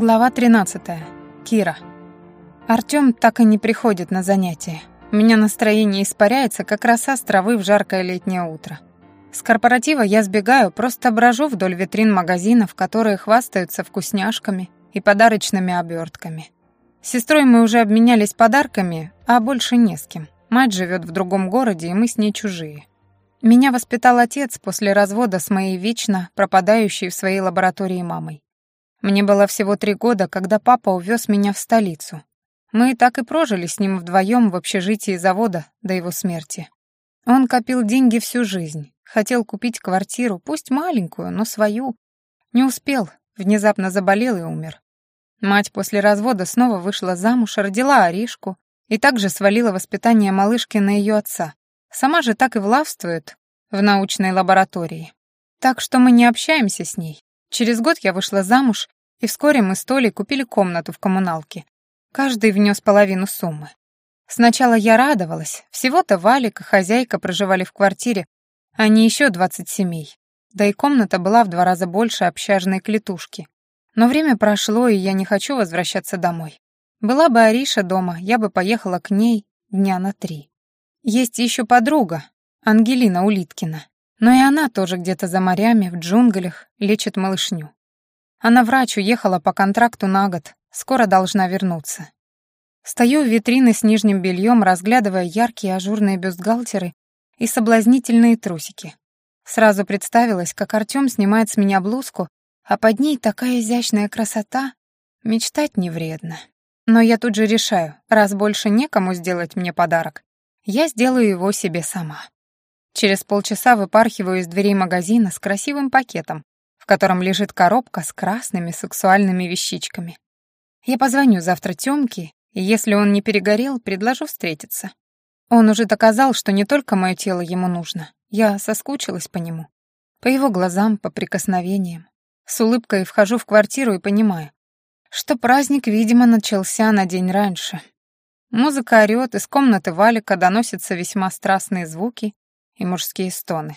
Глава 13. Кира. Артём так и не приходит на занятия. У меня настроение испаряется, как роса с травы в жаркое летнее утро. С корпоратива я сбегаю, просто брожу вдоль витрин магазинов, которые хвастаются вкусняшками и подарочными обертками. С сестрой мы уже обменялись подарками, а больше не с кем. Мать живет в другом городе, и мы с ней чужие. Меня воспитал отец после развода с моей вечно пропадающей в своей лаборатории мамой. Мне было всего три года, когда папа увез меня в столицу. Мы так и прожили с ним вдвоем в общежитии завода до его смерти. Он копил деньги всю жизнь, хотел купить квартиру, пусть маленькую, но свою. Не успел, внезапно заболел и умер. Мать после развода снова вышла замуж, родила Аришку и также свалила воспитание малышки на ее отца. Сама же так и властвует в научной лаборатории. Так что мы не общаемся с ней, Через год я вышла замуж, и вскоре мы с Толей купили комнату в коммуналке. Каждый внес половину суммы. Сначала я радовалась, всего-то Валик и хозяйка проживали в квартире, а не еще двадцать семей. Да и комната была в два раза больше общажной клетушки. Но время прошло, и я не хочу возвращаться домой. Была бы Ариша дома, я бы поехала к ней дня на три. Есть еще подруга, Ангелина Улиткина. Но и она тоже где-то за морями, в джунглях, лечит малышню. Она врач, уехала по контракту на год, скоро должна вернуться. Стою в витрине с нижним бельем, разглядывая яркие ажурные бюстгальтеры и соблазнительные трусики. Сразу представилась, как Артём снимает с меня блузку, а под ней такая изящная красота. Мечтать не вредно. Но я тут же решаю, раз больше некому сделать мне подарок, я сделаю его себе сама. Через полчаса выпархиваю из дверей магазина с красивым пакетом, в котором лежит коробка с красными сексуальными вещичками. Я позвоню завтра Тёмке, и если он не перегорел, предложу встретиться. Он уже доказал, что не только мое тело ему нужно. Я соскучилась по нему. По его глазам, по прикосновениям. С улыбкой вхожу в квартиру и понимаю, что праздник, видимо, начался на день раньше. Музыка орёт, из комнаты Валика доносятся весьма страстные звуки, и мужские стоны.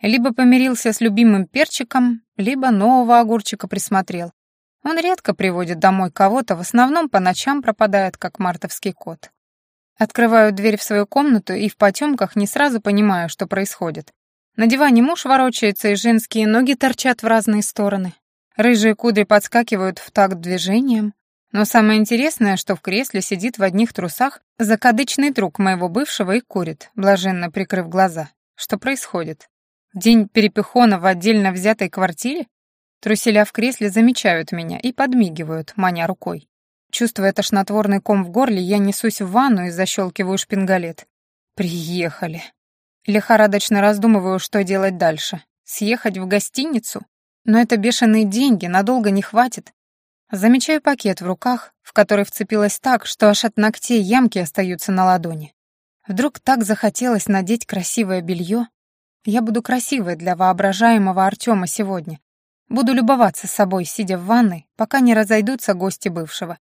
Либо помирился с любимым перчиком, либо нового огурчика присмотрел. Он редко приводит домой кого-то, в основном по ночам пропадает, как мартовский кот. Открываю дверь в свою комнату и в потемках не сразу понимаю, что происходит. На диване муж ворочается, и женские ноги торчат в разные стороны. Рыжие кудри подскакивают в такт движением. Но самое интересное, что в кресле сидит в одних трусах закадычный друг моего бывшего и курит, блаженно прикрыв глаза. Что происходит? День перепихона в отдельно взятой квартире? Труселя в кресле замечают меня и подмигивают, маня рукой. Чувствуя тошнотворный ком в горле, я несусь в ванну и защелкиваю шпингалет. Приехали. Лихорадочно раздумываю, что делать дальше. Съехать в гостиницу? Но это бешеные деньги, надолго не хватит. Замечаю пакет в руках, в который вцепилась так, что аж от ногтей ямки остаются на ладони. Вдруг так захотелось надеть красивое белье. Я буду красивой для воображаемого Артема сегодня. Буду любоваться собой, сидя в ванной, пока не разойдутся гости бывшего.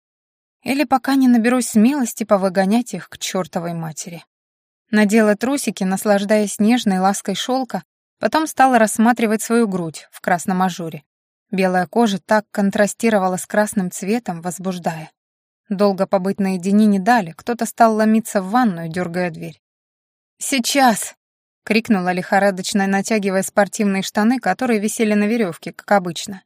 Или пока не наберусь смелости повыгонять их к чертовой матери. Надела трусики, наслаждаясь нежной лаской шелка, потом стала рассматривать свою грудь в красном ажуре. Белая кожа так контрастировала с красным цветом, возбуждая. Долго побыть наедине не дали, кто-то стал ломиться в ванную, дергая дверь. «Сейчас!» — крикнула лихорадочно, натягивая спортивные штаны, которые висели на веревке, как обычно.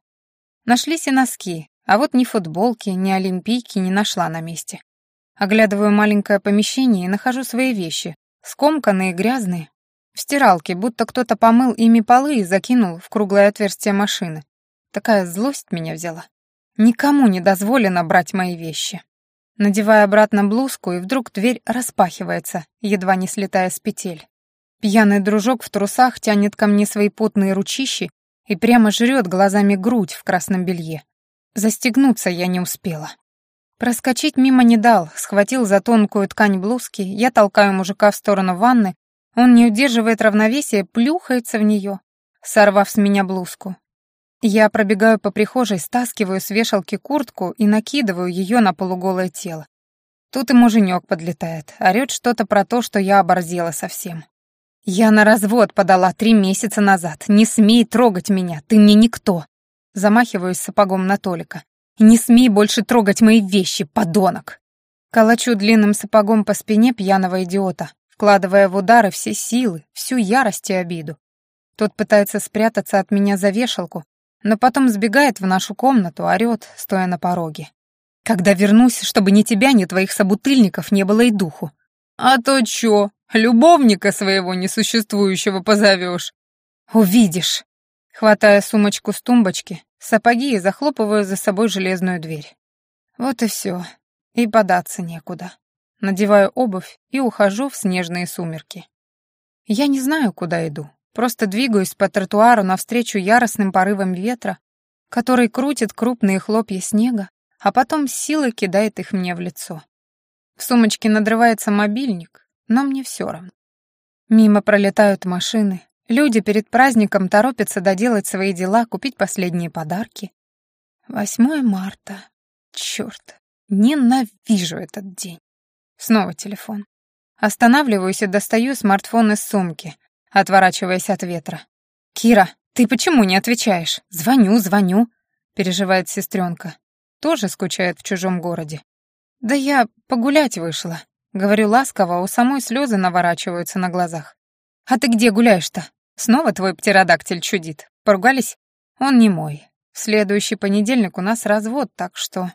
Нашлись и носки, а вот ни футболки, ни олимпийки не нашла на месте. Оглядываю маленькое помещение и нахожу свои вещи, скомканные, грязные, в стиралке, будто кто-то помыл ими полы и закинул в круглое отверстие машины. Такая злость меня взяла. Никому не дозволено брать мои вещи. Надеваю обратно блузку, и вдруг дверь распахивается, едва не слетая с петель. Пьяный дружок в трусах тянет ко мне свои потные ручищи и прямо жрет глазами грудь в красном белье. Застегнуться я не успела. Проскочить мимо не дал, схватил за тонкую ткань блузки, я толкаю мужика в сторону ванны, он не удерживает равновесия, плюхается в нее, сорвав с меня блузку. Я пробегаю по прихожей, стаскиваю с вешалки куртку и накидываю ее на полуголое тело. Тут и муженек подлетает, орёт что-то про то, что я оборзела совсем. «Я на развод подала три месяца назад. Не смей трогать меня, ты мне никто!» Замахиваюсь сапогом на Толика. Не смей больше трогать мои вещи, подонок!» Калачу длинным сапогом по спине пьяного идиота, вкладывая в удары все силы, всю ярость и обиду. Тот пытается спрятаться от меня за вешалку, но потом сбегает в нашу комнату, орёт, стоя на пороге. «Когда вернусь, чтобы ни тебя, ни твоих собутыльников не было и духу». «А то чё, любовника своего несуществующего позовёшь?» «Увидишь». Хватая сумочку с тумбочки, сапоги и захлопываю за собой железную дверь. Вот и всё. И податься некуда. Надеваю обувь и ухожу в снежные сумерки. Я не знаю, куда иду. Просто двигаюсь по тротуару навстречу яростным порывам ветра, который крутит крупные хлопья снега, а потом силой кидает их мне в лицо. В сумочке надрывается мобильник, но мне все равно. Мимо пролетают машины, люди перед праздником торопятся доделать свои дела, купить последние подарки. 8 марта. Черт, ненавижу этот день. Снова телефон. Останавливаюсь и достаю смартфон из сумки, отворачиваясь от ветра. «Кира, ты почему не отвечаешь? Звоню, звоню», — переживает сестренка. Тоже скучает в чужом городе. «Да я погулять вышла», — говорю ласково, а у самой слезы наворачиваются на глазах. «А ты где гуляешь-то? Снова твой птеродактиль чудит. Поругались? Он не мой. В следующий понедельник у нас развод, так что...»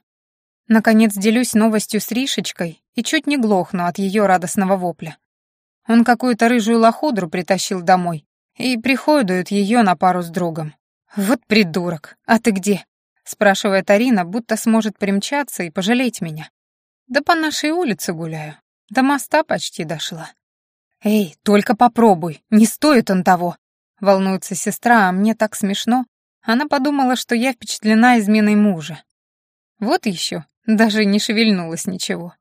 Наконец делюсь новостью с Ришечкой и чуть не глохну от ее радостного вопля. Он какую-то рыжую лохудру притащил домой и приходует ее на пару с другом. «Вот придурок! А ты где?» — спрашивает Арина, будто сможет примчаться и пожалеть меня. «Да по нашей улице гуляю. До моста почти дошла». «Эй, только попробуй, не стоит он того!» — волнуется сестра, а мне так смешно. Она подумала, что я впечатлена изменой мужа. Вот еще, даже не шевельнулась ничего.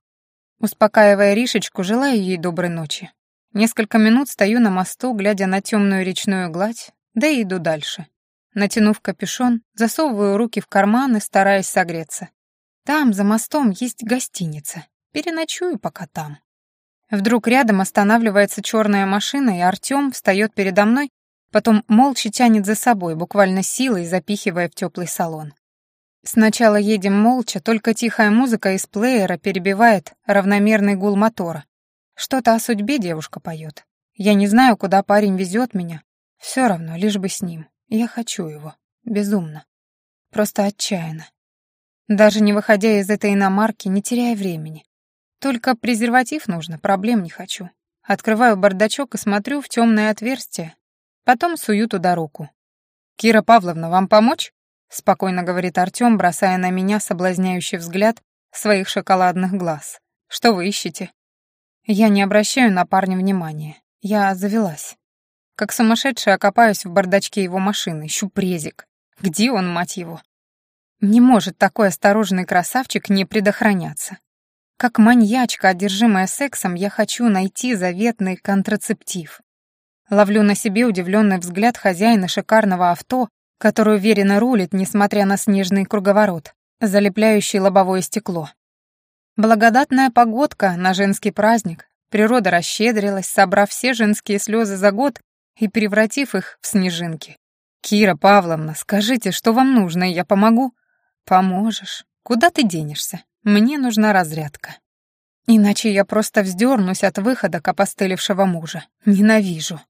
Успокаивая Ришечку, желаю ей доброй ночи. Несколько минут стою на мосту, глядя на темную речную гладь, да и иду дальше. Натянув капюшон, засовываю руки в карманы, стараясь согреться. Там, за мостом, есть гостиница. Переночую пока там. Вдруг рядом останавливается черная машина, и Артем встает передо мной, потом молча тянет за собой, буквально силой запихивая в теплый салон. Сначала едем молча, только тихая музыка из плеера перебивает равномерный гул мотора. Что-то о судьбе девушка поет. Я не знаю, куда парень везет меня. Все равно, лишь бы с ним. Я хочу его. Безумно. Просто отчаянно. Даже не выходя из этой иномарки, не теряя времени. Только презерватив нужно, проблем не хочу. Открываю бардачок и смотрю в темное отверстие. Потом сую туда руку. «Кира Павловна, вам помочь?» — спокойно говорит Артем, бросая на меня соблазняющий взгляд своих шоколадных глаз. «Что вы ищете?» Я не обращаю на парня внимания. Я завелась. Как сумасшедшая окопаюсь в бардачке его машины, ищу презик. Где он, мать его? Не может такой осторожный красавчик не предохраняться. Как маньячка, одержимая сексом, я хочу найти заветный контрацептив. Ловлю на себе удивленный взгляд хозяина шикарного авто, который уверенно рулит, несмотря на снежный круговорот, залепляющий лобовое стекло. Благодатная погодка на женский праздник. Природа расщедрилась, собрав все женские слезы за год и превратив их в снежинки. «Кира Павловна, скажите, что вам нужно, и я помогу?» «Поможешь. Куда ты денешься? Мне нужна разрядка. Иначе я просто вздернусь от выхода к опостылевшего мужа. Ненавижу.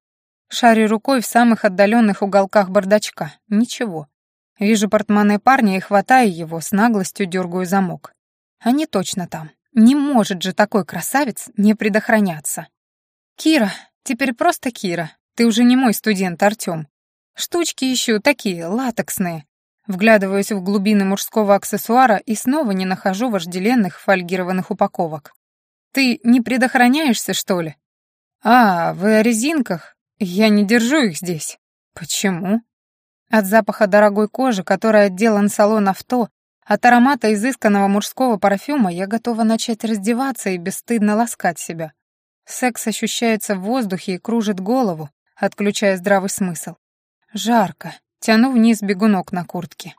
Шарю рукой в самых отдаленных уголках бардачка. Ничего. Вижу портмоне парня и хватаю его, с наглостью дергаю замок. Они точно там. Не может же такой красавец не предохраняться. Кира, теперь просто Кира. Ты уже не мой студент, Артём. Штучки ищу такие, латексные. Вглядываюсь в глубины мужского аксессуара и снова не нахожу вожделенных фольгированных упаковок. Ты не предохраняешься, что ли? А, вы о резинках? Я не держу их здесь. Почему? От запаха дорогой кожи, которой отделан салон авто, от аромата изысканного мужского парфюма я готова начать раздеваться и бесстыдно ласкать себя. Секс ощущается в воздухе и кружит голову, отключая здравый смысл. Жарко, тяну вниз бегунок на куртке.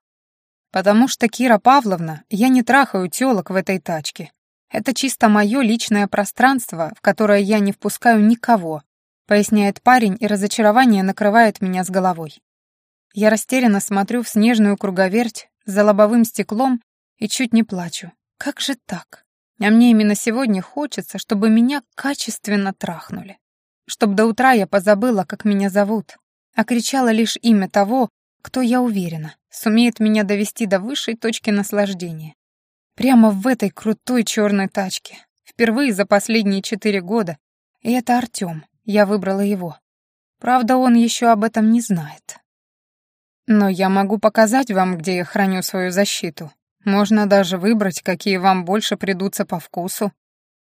Потому что, Кира Павловна, я не трахаю тёлок в этой тачке. Это чисто мое личное пространство, в которое я не впускаю никого, поясняет парень, и разочарование накрывает меня с головой. Я растерянно смотрю в снежную круговерть, за лобовым стеклом и чуть не плачу. Как же так? А мне именно сегодня хочется, чтобы меня качественно трахнули. Чтобы до утра я позабыла, как меня зовут, а кричала лишь имя того, кто, я уверена, сумеет меня довести до высшей точки наслаждения. Прямо в этой крутой черной тачке. Впервые за последние четыре года. И это Артём. Я выбрала его. Правда, он еще об этом не знает. Но я могу показать вам, где я храню свою защиту. Можно даже выбрать, какие вам больше придутся по вкусу.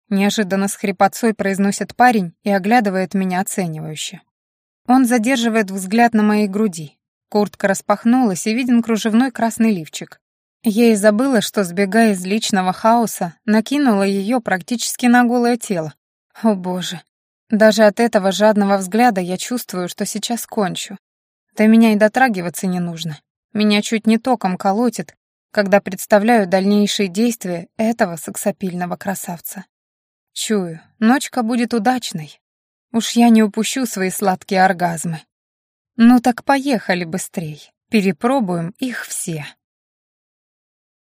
Неожиданно с хрипотцой произносит парень и оглядывает меня оценивающе. Он задерживает взгляд на моей груди. Куртка распахнулась, и виден кружевной красный лифчик. Я и забыла, что, сбегая из личного хаоса, накинула ее практически на голое тело. О боже. Даже от этого жадного взгляда я чувствую, что сейчас кончу. До меня и дотрагиваться не нужно. Меня чуть не током колотит, когда представляю дальнейшие действия этого сексапильного красавца. Чую, ночка будет удачной. Уж я не упущу свои сладкие оргазмы. Ну так поехали быстрей, перепробуем их все.